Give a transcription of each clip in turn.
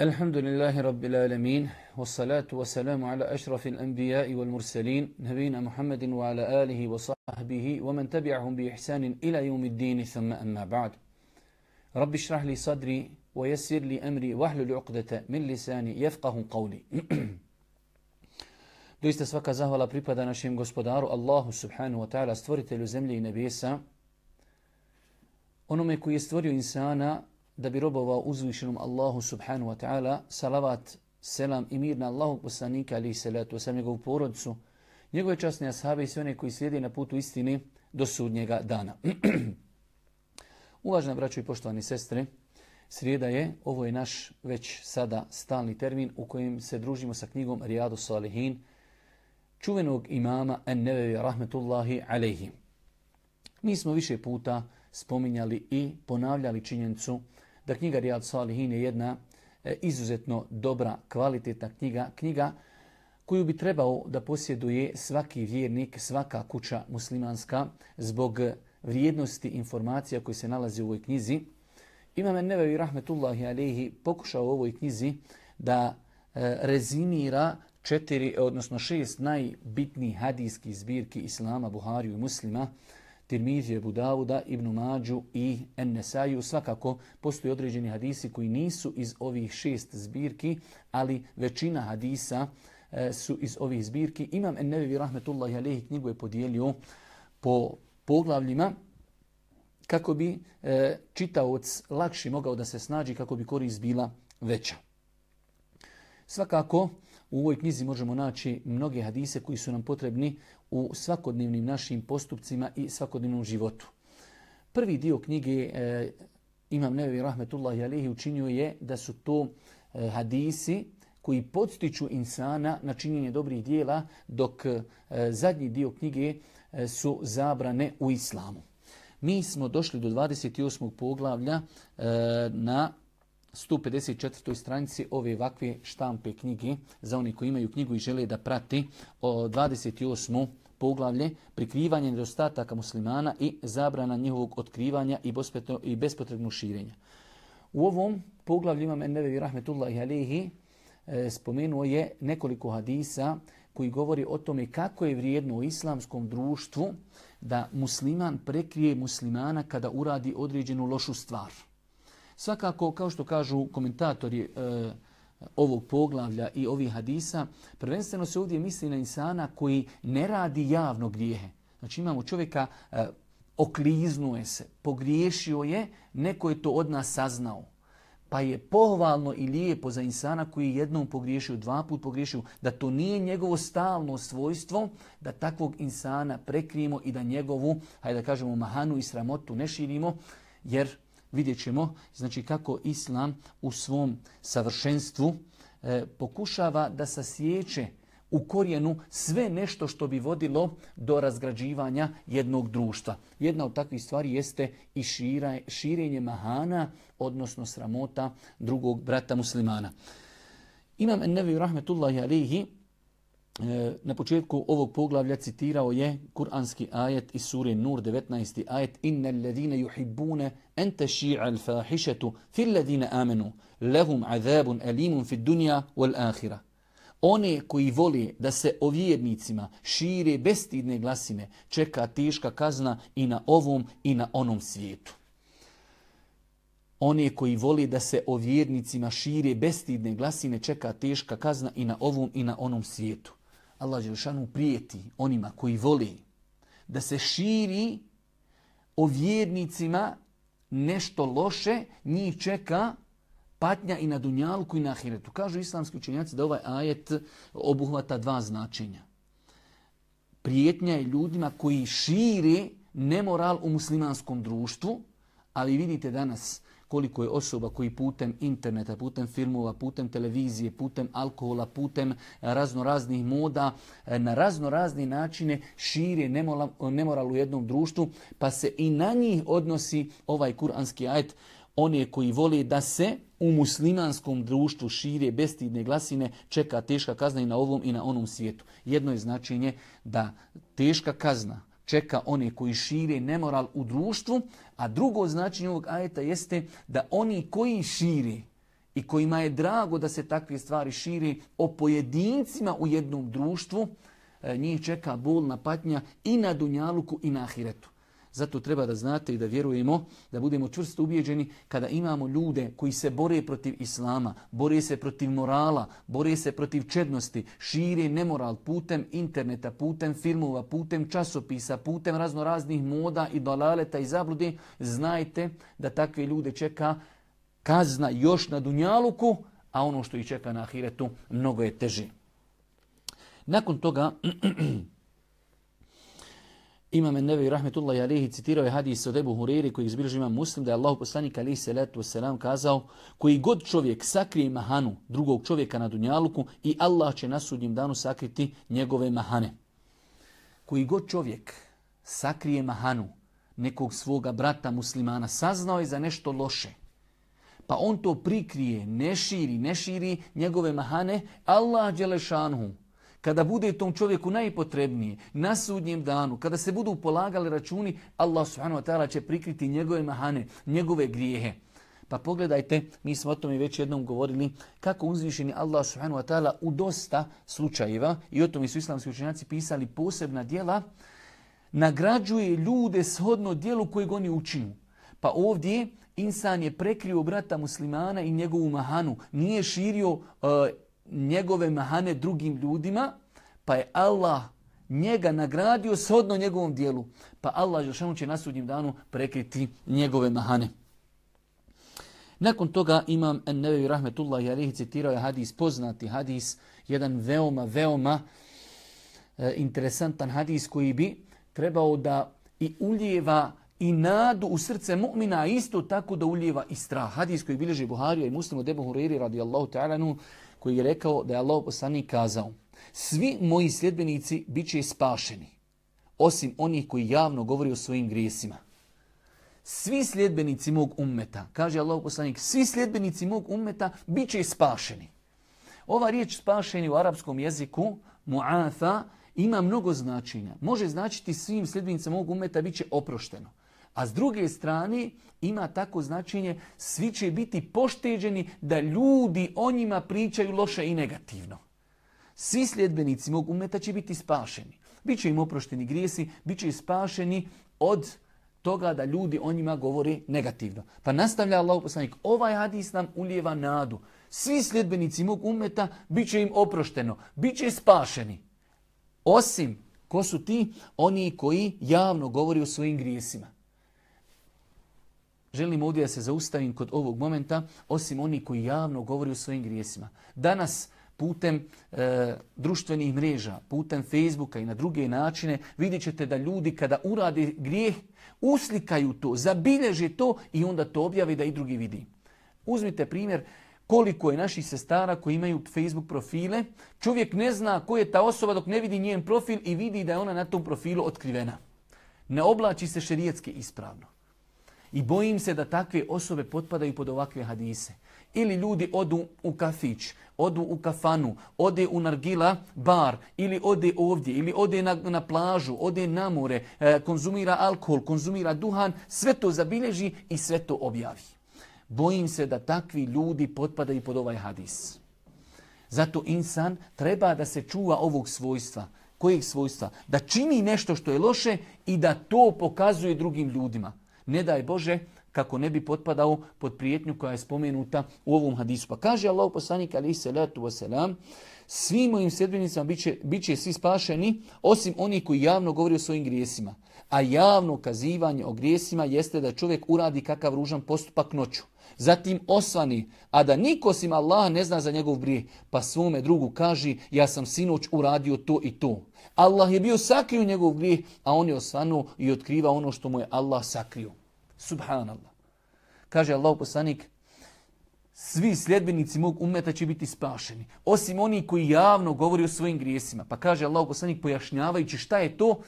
الحمد لله رب العالمين والصلاة والسلام على أشرف الأنبياء والمرسلين نبينا محمد وعلى آله وصحبه ومن تبعهم بإحسان إلى يوم الدين ثم أما بعد رب اشرح لي صدري ويسر لي أمري واحلل عقدة من لساني يفقه قولي Doista svaka zahvala gospodaru Allahu subhanahu wa ta'ala, stvoritelju zemlje i nebesa, onome koji je stvorio insana da bi robovao uzvišenom Allahu subhanahu wa ta'ala, salavat, selam i mir na Allahu poslanika alihi salatu wasalam, njegovu porodcu, njegove časne ashabe i sve one koji slijede na putu istini do sudnjega dana. Uvažena braćo i poštovani sestre, srijeda je, ovo je naš već sada stalni termin u kojem se družimo sa knjigom Rijadu Salihin, čuvenog imama En-Nevevi rahmetullahi alejhi. Mi smo više puta spominjali i ponavljali činjenicu da knjiga Rijad Salihin je jedna e, izuzetno dobra, kvalitetna knjiga, knjiga koju bi trebao da posjeduje svaki vjernik, svaka kuća muslimanska zbog vrijednosti informacija koje se nalazi u ovoj knjizi. Imam En-Nevevi rahmetullahi alejhi pokušao u ovoj knjizi da e, rezimira četiri, odnosno šest najbitnijih hadijskih zbirki Islama, Buhariju i Muslima, Tirmizije, Budavuda, Ibnu Mađu i Ennesaju. Svakako postoji određeni hadisi koji nisu iz ovih šest zbirki, ali većina hadisa e, su iz ovih zbirki. Imam Ennevevi rahmetullahi alaihi knjigu je podijelio po poglavljima kako bi e, čitaoc lakši mogao da se snađi, kako bi korist bila veća. Svakako, u ovoj knjizi možemo naći mnoge hadise koji su nam potrebni u svakodnevnim našim postupcima i svakodnevnom životu. Prvi dio knjige e, Imam Nevevi Rahmetullahi Alehi učinio je da su to e, hadisi koji podstiču insana na činjenje dobrih dijela, dok e, zadnji dio knjige e, su zabrane u islamu. Mi smo došli do 28. poglavlja e, na 154. stranici ove vakve štampe knjige za oni koji imaju knjigu i žele da prati o 28. poglavlje prikrivanje nedostataka muslimana i zabrana njihovog otkrivanja i bespotrebnog širenja. U ovom poglavlju imam Ennevevi Rahmetullahi Alehi e, spomenuo je nekoliko hadisa koji govori o tome kako je vrijedno u islamskom društvu da musliman prekrije muslimana kada uradi određenu lošu stvar. Svakako, kao što kažu komentatori e, ovog poglavlja i ovih hadisa, prvenstveno se ovdje misli na insana koji ne radi javno grijehe. Znači imamo čovjeka, e, okliznuje se, pogriješio je, neko je to od nas saznao. Pa je pohvalno i lijepo za insana koji je jednom pogriješio, dva put pogriješio, da to nije njegovo stalno svojstvo, da takvog insana prekrijemo i da njegovu, hajde da kažemo, mahanu i sramotu ne širimo, jer vidjet ćemo znači, kako Islam u svom savršenstvu e, pokušava da sasjeće u korijenu sve nešto što bi vodilo do razgrađivanja jednog društva. Jedna od takvih stvari jeste i šira, širenje mahana, odnosno sramota drugog brata muslimana. Imam Ennevi Rahmetullahi Alihi na početku ovog poglavlja citirao je kuranski ajet iz sure Nur 19. ajet Inna alladhina yuhibbuna an tashi'a al-fahishatu fil ladina amanu lahum azabun alimun fid dunya wal akhirah. One koji vole da se o vjernicima šire bestidne glasine, čeka teška kazna i na ovom i na onom svijetu. One koji vole da se o vjernicima šire bestidne glasine, čeka teška kazna i na ovom i na onom svijetu. Allah Đelšanu prijeti onima koji voli da se širi o vjernicima nešto loše, njih čeka patnja i na dunjalku i na ahiretu. Kažu islamski učenjaci da ovaj ajet obuhvata dva značenja. Prijetnja je ljudima koji šire nemoral u muslimanskom društvu, ali vidite danas koliko je osoba koji putem interneta, putem filmova, putem televizije, putem alkohola, putem razno raznih moda, na razno razne načine šire nemoral u jednom društvu, pa se i na njih odnosi ovaj kuranski ajet, one koji vole da se u muslimanskom društvu šire bestidne glasine, čeka teška kazna i na ovom i na onom svijetu. Jedno je značenje da teška kazna, čeka one koji šire nemoral u društvu, a drugo značenje ovog ajeta jeste da oni koji šire i kojima je drago da se takve stvari širi o pojedincima u jednom društvu, e, njih čeka bolna patnja i na Dunjaluku i na Ahiretu. Zato treba da znate i da vjerujemo, da budemo čvrsto ubijeđeni kada imamo ljude koji se bore protiv Islama, bore se protiv morala, bore se protiv čednosti, šire nemoral putem interneta, putem filmova, putem časopisa, putem razno raznih moda i dalaleta i zablude, znajte da takve ljude čeka kazna još na Dunjaluku, a ono što ih čeka na Ahiretu mnogo je teže. Nakon toga, Imam Nevi Rahmetullahi Alihi citirao je hadis od Ebu Huriri koji izbilježi imam muslim da je Allah poslanik alihi salatu wasalam kazao koji god čovjek sakrije mahanu drugog čovjeka na dunjaluku i Allah će na sudnjem danu sakriti njegove mahane. Koji god čovjek sakrije mahanu nekog svoga brata muslimana, saznao je za nešto loše, pa on to prikrije, ne širi, ne širi njegove mahane, Allah Đelešanhu kada bude tom čovjeku najpotrebnije, na sudnjem danu, kada se budu polagali računi, Allah subhanahu wa ta'ala će prikriti njegove mahane, njegove grijehe. Pa pogledajte, mi smo o tome već jednom govorili, kako uzvišeni Allah subhanahu wa ta'ala u dosta slučajeva, i o tome su islamski učenjaci pisali posebna dijela, nagrađuje ljude shodno dijelu kojeg oni učinu. Pa ovdje insan je prekrio brata muslimana i njegovu mahanu, nije širio uh, njegove mahane drugim ljudima, pa je Allah njega nagradio shodno njegovom dijelu. Pa Allah Žešanu će na sudnjem danu prekriti njegove mahane. Nakon toga imam Ennevevi Rahmetullah Jarihi citirao je hadis, poznati hadis, jedan veoma, veoma e, interesantan hadis koji bi trebao da i uljeva i nadu u srce mu'mina, isto tako da uljeva i strah. Hadis koji bilježi Buharija i muslimu Debu Huriri radijallahu ta'ala koji je rekao da je Allah poslanik kazao svi moji sljedbenici bit će spašeni, osim onih koji javno govori o svojim grijesima. Svi sljedbenici mog ummeta, kaže Allah poslanik, svi sljedbenici mog ummeta bit će spašeni. Ova riječ spašeni u arapskom jeziku, mu'atha, ima mnogo značenja. Može značiti svim sljedbenicima mog ummeta bit će oprošteno. A s druge strane ima tako značenje svi će biti pošteđeni da ljudi o njima pričaju loše i negativno. Svi sljedbenici mog umeta će biti spašeni. Biće im oprošteni grijesi, bit će spašeni od toga da ljudi o njima govore negativno. Pa nastavlja Allah poslanik, ovaj hadis nam ulijeva nadu. Svi sljedbenici mog umeta bit će im oprošteno, bit će spašeni. Osim, ko su ti? Oni koji javno govori o svojim grijesima. Želim ovdje da se zaustavim kod ovog momenta, osim oni koji javno govori o svojim grijesima. Danas putem e, društvenih mreža, putem Facebooka i na druge načine, vidjet ćete da ljudi kada urade grijeh, uslikaju to, zabilježe to i onda to objavi da i drugi vidi. Uzmite primjer koliko je naših sestara koji imaju Facebook profile. Čovjek ne zna ko je ta osoba dok ne vidi njen profil i vidi da je ona na tom profilu otkrivena. Ne oblači se šerijetski ispravno. I bojim se da takve osobe potpadaju pod ovakve hadise. Ili ljudi odu u kafić, odu u kafanu, ode u nargila bar, ili ode ovdje, ili ode na, na plažu, ode na more, e, konzumira alkohol, konzumira duhan, sve to zabilježi i sve to objavi. Bojim se da takvi ljudi potpadaju pod ovaj hadis. Zato insan treba da se čuva ovog svojstva. Kojeg svojstva? Da čini nešto što je loše i da to pokazuje drugim ljudima. Ne daj Bože, kako ne bi potpadao pod prijetnju koja je spomenuta u ovom hadisu. Pa kaže Allah poslanik alaihi salatu wasalam, svim mojim sljedbenicama bit će, bit će svi spašeni, osim onih koji javno govori o svojim grijesima. A javno kazivanje o grijesima jeste da čovjek uradi kakav ružan postupak noću. Zatim osvani, a da niko osim Allah ne zna za njegov grijeh, pa svome drugu kaže, ja sam sinoć uradio to i to. Allah je bio sakrio njegov grijeh, a on je osvanuo i otkriva ono što mu je Allah sakrio. Subhanallah. Kaže Allah poslanik, svi sljedbenici mog umeta će biti spašeni. Osim oni koji javno govori o svojim grijesima. Pa kaže Allah poslanik pojašnjavajući šta je to,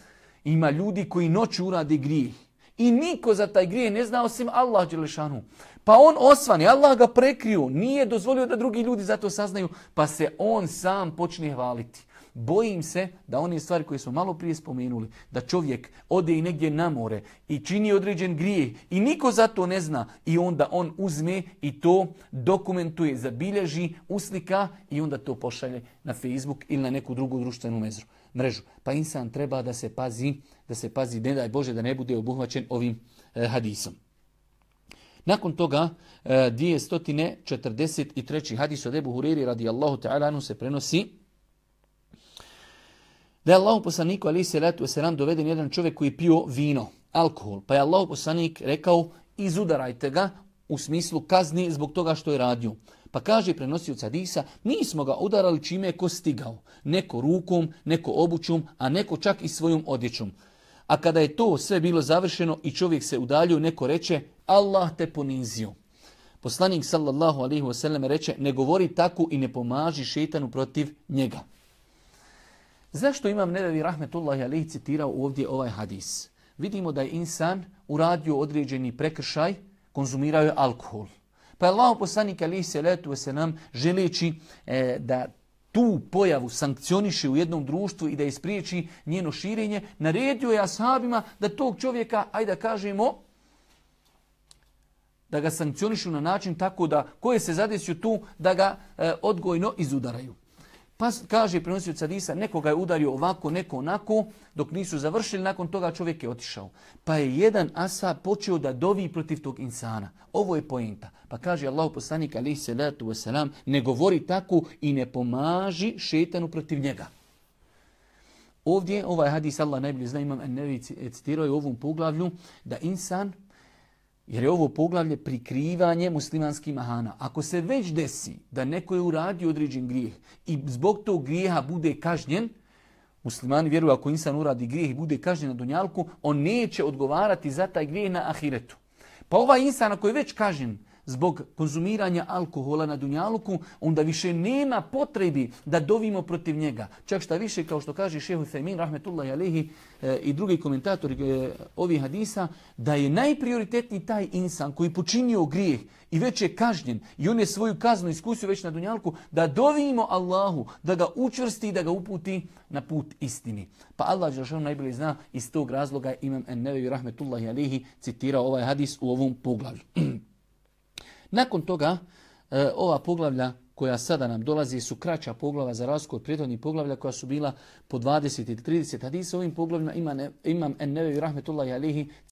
ima ljudi koji noću urade grijeh. I niko za taj grijeh ne zna osim Allah Đelešanu. Pa on osvani, Allah ga prekrio, nije dozvolio da drugi ljudi za to saznaju, pa se on sam počne hvaliti. Bojim se da one stvari koje smo malo prije spomenuli, da čovjek ode i negdje na more i čini određen grijeh i niko za to ne zna i onda on uzme i to dokumentuje, zabilježi, uslika i onda to pošalje na Facebook ili na neku drugu društvenu mrežu. Pa insan treba da se pazi, da se pazi, ne daj Bože da ne bude obuhvaćen ovim eh, hadisom. Nakon toga, 243. E, hadis od Ebu Huriri radijallahu ta'ala se prenosi da je Allah poslaniku ali se letu selam doveden jedan čovjek koji je pio vino, alkohol. Pa je Allah poslanik rekao izudarajte ga u smislu kazni zbog toga što je radio. Pa kaže prenosioc hadisa, mi smo ga udarali čime je ko stigao. Neko rukom, neko obućom, a neko čak i svojom odjećom. A kada je to sve bilo završeno i čovjek se udaljio, neko reče, Allah te ponizio. Poslanik sallallahu alaihi wasallam reče, ne govori tako i ne pomaži šetanu protiv njega. Zašto imam Nevevi Rahmetullahi alaihi citirao ovdje ovaj hadis? Vidimo da je insan uradio određeni prekršaj, konzumirao je alkohol. Pa je Allah poslanik alaihi salatu wasallam želeći e, da tu pojavu sankcioniše u jednom društvu i da ispriječi njeno širenje, naredio je ashabima da tog čovjeka, ajde da kažemo, da ga sankcionišu na način tako da koje se zadesio tu da ga e, odgojno izudaraju. Pa kaže prenosio Cadisa, nekoga je udario ovako, neko onako, dok nisu završili, nakon toga čovjek je otišao. Pa je jedan asa počeo da dovi protiv tog insana. Ovo je pojenta. Pa kaže Allah poslanik alaihi salatu wasalam, ne govori tako i ne pomaži šetanu protiv njega. Ovdje ovaj hadis Allah najbolje zna, imam Ennevi citirao u ovom poglavlju, da insan jer je ovo poglavlje prikrivanje muslimanskih mahana. Ako se već desi da neko je uradio određen grijeh i zbog tog grijeha bude kažnjen, muslimani vjeruju ako insan uradi grijeh i bude kažnjen na dunjalku, on neće odgovarati za taj grijeh na ahiretu. Pa ovaj insan ako je već kažnjen zbog konzumiranja alkohola na Dunjaluku, onda više nema potrebi da dovimo protiv njega. Čak šta više, kao što kaže šehu Femin, rahmetullahi alihi, e, i drugi komentatori e, ovih hadisa, da je najprioritetniji taj insan koji počinio grijeh i već je kažnjen i on je svoju kaznu iskusio već na Dunjalku, da dovimo Allahu, da ga učvrsti i da ga uputi na put istini. Pa Allah Đelšanu najbolje zna iz tog razloga imam Ennevevi rahmetullahi alihi citirao ovaj hadis u ovom poglavlju. Nakon toga, e, ova poglavlja koja sada nam dolazi su kraća poglava za razliku od prethodnih poglavlja koja su bila po 20 ili 30 hadisa. Ovim poglavljima imam Ennevevi rahmetullahi alihi